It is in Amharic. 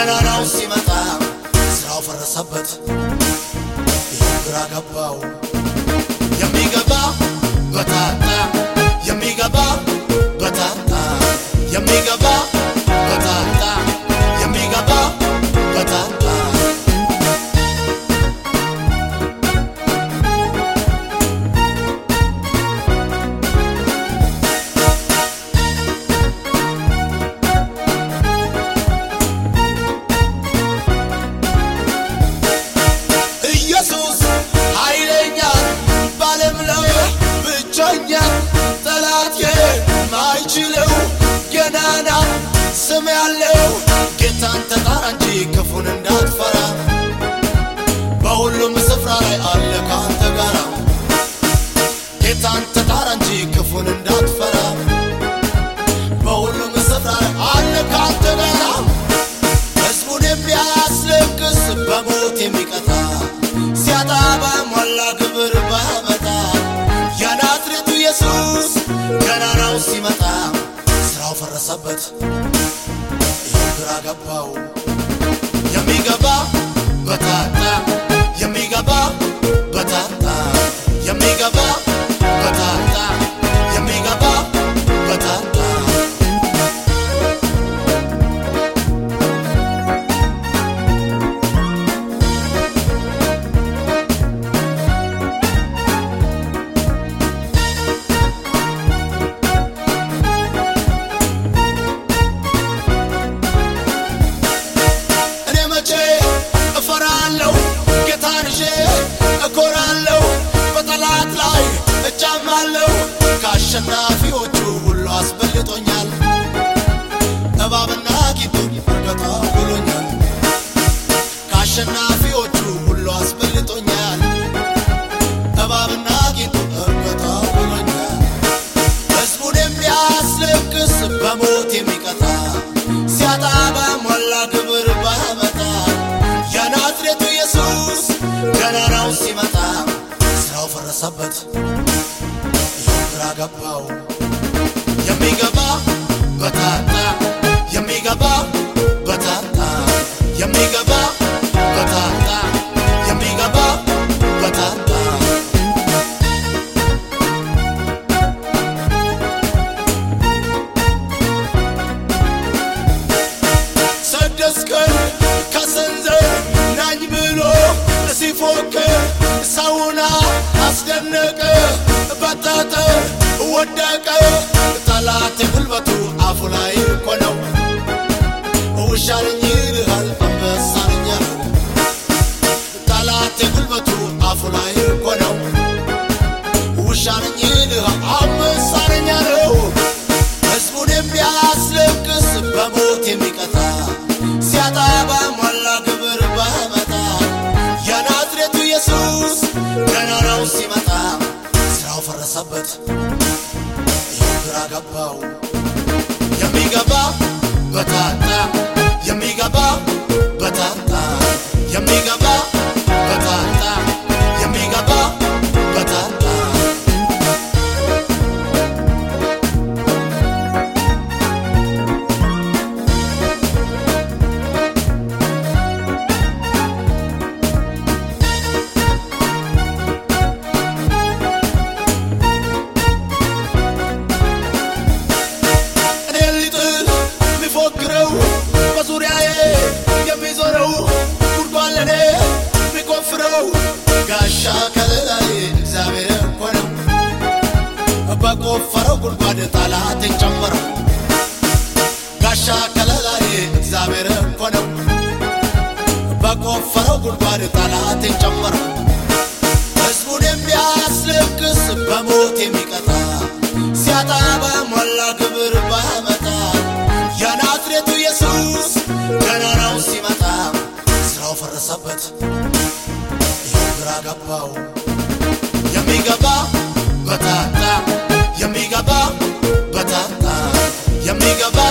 ገናናው ሲመጣ ስራው ፈረሰበት። ይህ ግራ ገባው ገናና ስም ያለው ጌታን ተጣራ እንጂ ክፉን እንዳትፈራ። በሁሉም ስፍራ ላይ አለ ከአንተ ጋራ። ጌታን ተጣራ እንጂ ክፉን እንዳትፈራ። በሁሉም ስፍራ ላይ አለ ከአንተ ጋራ። ሕዝቡን የሚያስለቅስ በሞት የሚቀጣ። ሲያጣ በሞላ ግብር ባመጣ የናዝሬቱ ኢየሱስ ገናናው ሲመጣ ፈረሰበት። ግራ ገባው የሚገባ በታጣ የሚገባ በታጣ የሚገባ ገናናው ሲመጣ ስራው ፈረሰበት። ይህ ግራ ገባው የሚገባ በታጣ አስደነቀ በጠጠ ወደቀ። ጠላት ጉልበቱ አፉ ላይ እኮ ነው ውሻ ነኝ ይልሃል አንበሳ ነኝ ጠላት ጉልበቱ አፉ ላይ እኮ ነው ውሻ ነኝ ይልሃል አንበሳ ነኝ አለው ሕዝቡን የሚያስለቅስ በሞት የሚቀጣ ሲያጣ በሞላ ግብር ባመጣ የናዝሬቱ ኢየሱስ ገናናው ሲመጣ ስራው ፈረሰበት። ይህ ግራ ገባው የሚገባ በታጣ ጉድጓድ ጠላትን ጨመረው። ጋሻ ከለላዬ እግዚአብሔር እኮ ነው። በቆፈረው ጉድጓድ ጠላትን ጨመረው። ሕዝቡን የሚያስለቅስ በሞት የሚቀጣ ሲያጣ በሞላ ግብር ባመጣ የናዝሬቱ ኢየሱስ ገናናው ሲመጣ ስራው ፈረሰበት። ይህ ግራ ገባው የሚገባ በታጣ your body.